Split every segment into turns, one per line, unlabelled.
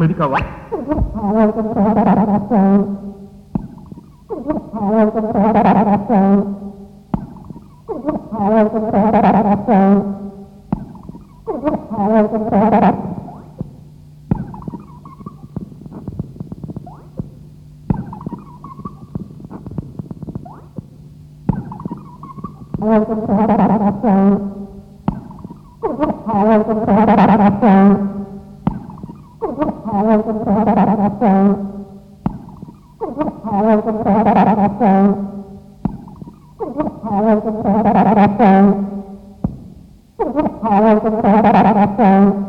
Amerika var. Thank you.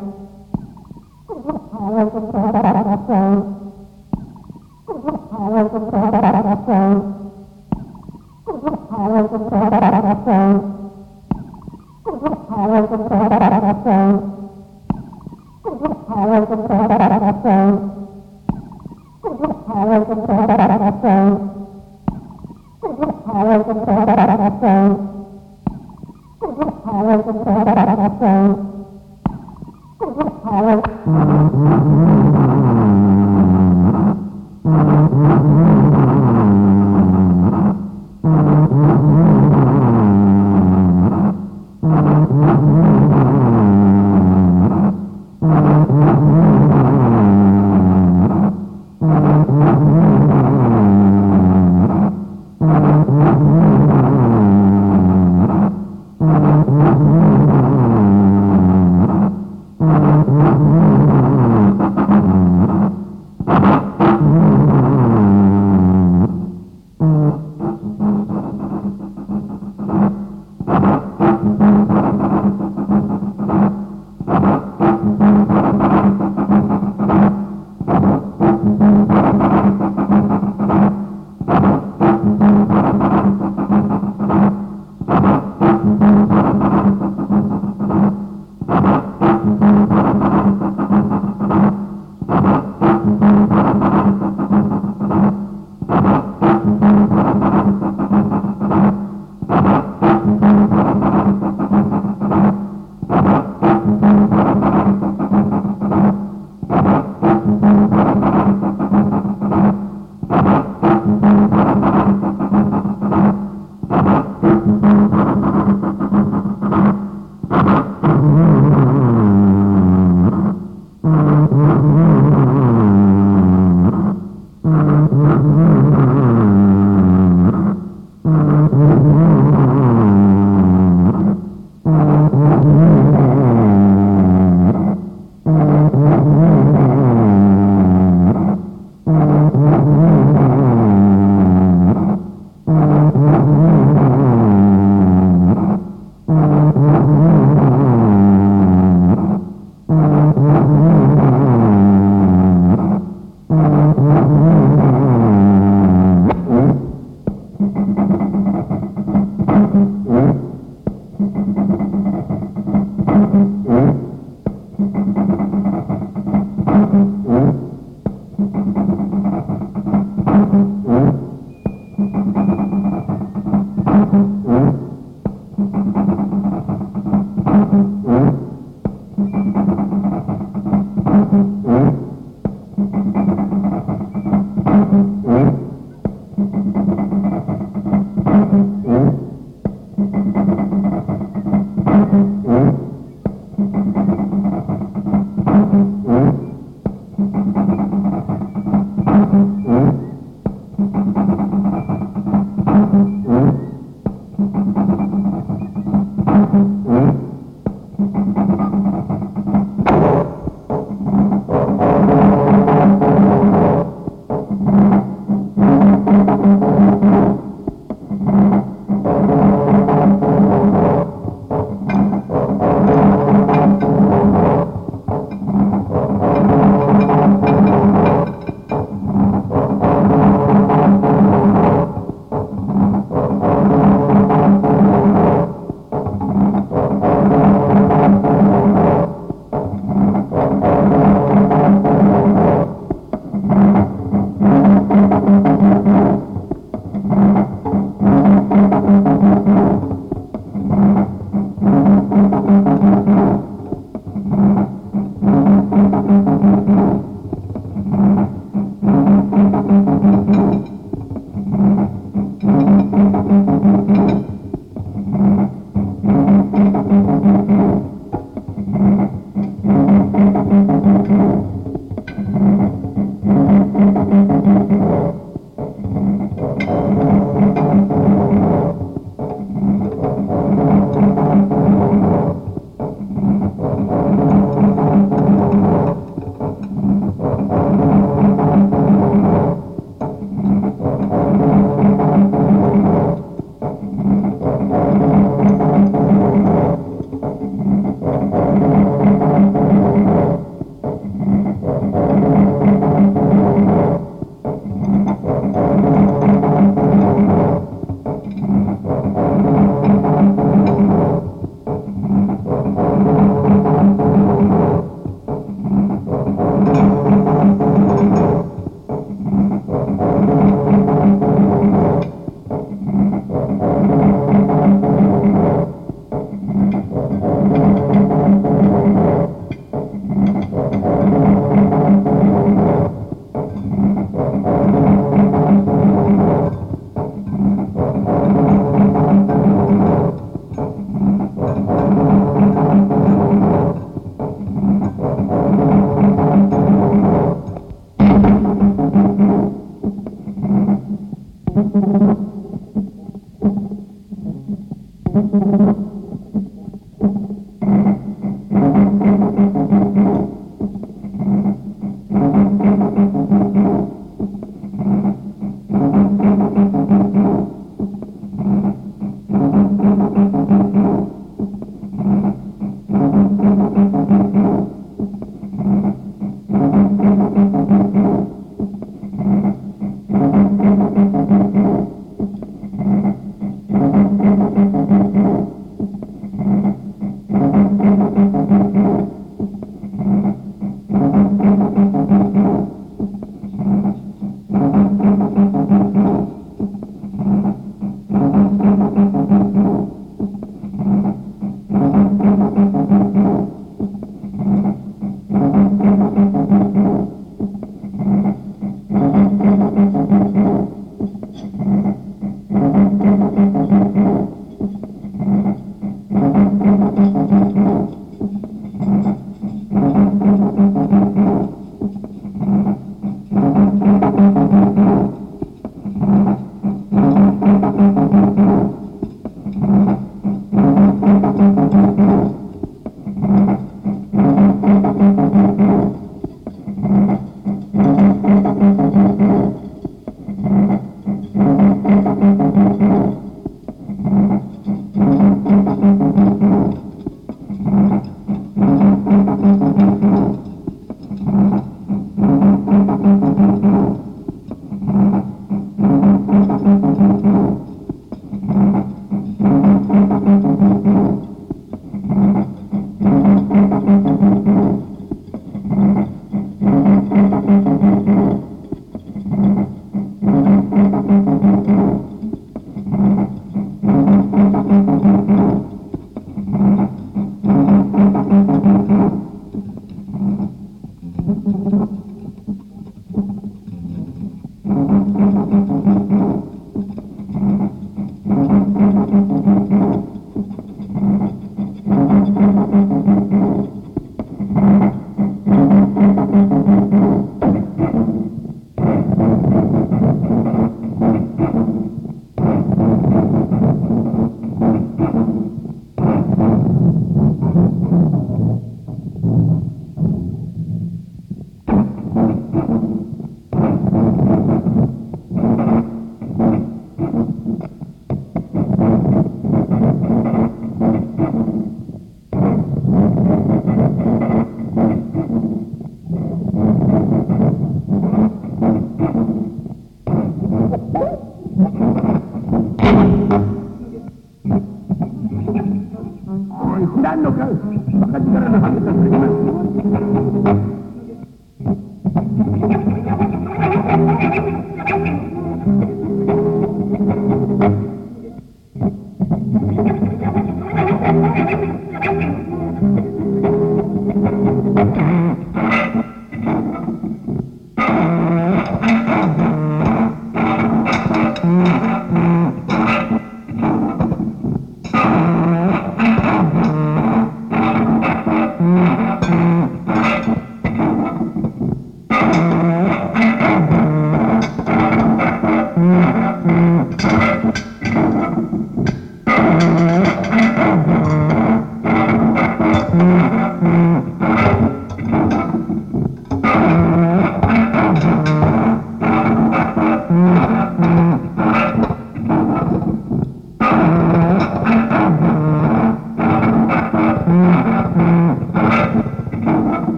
Gracias.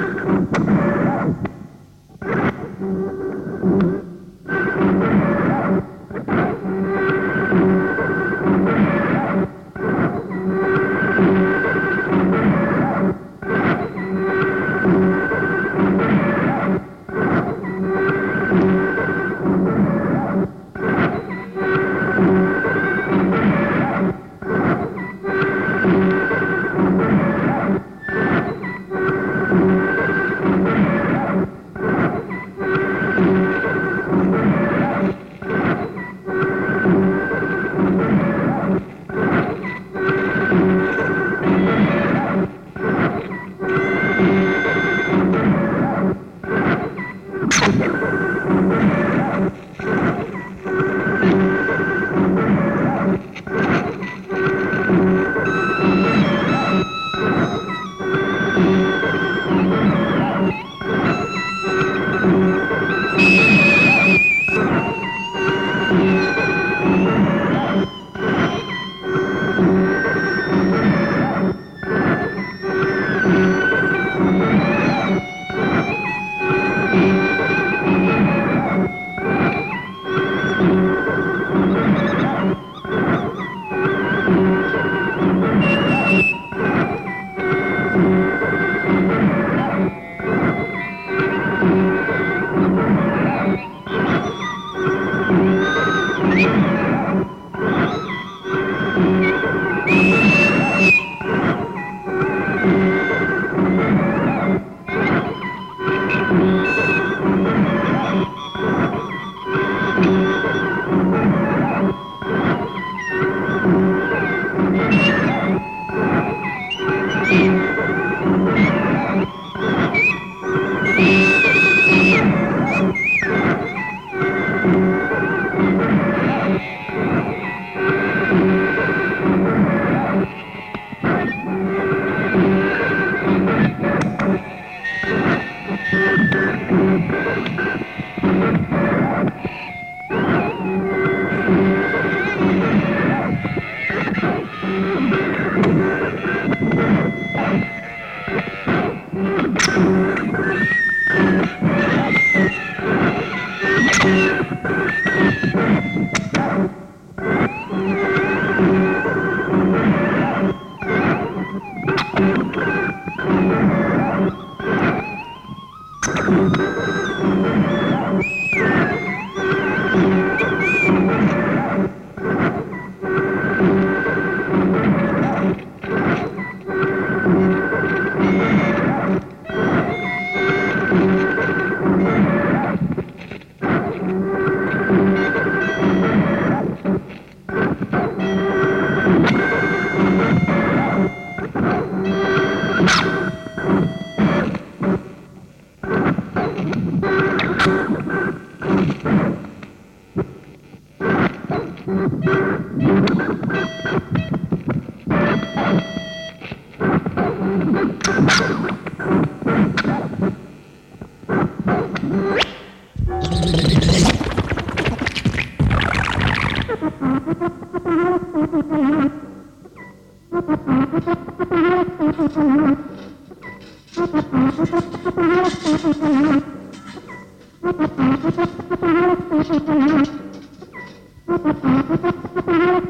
you
Thank you.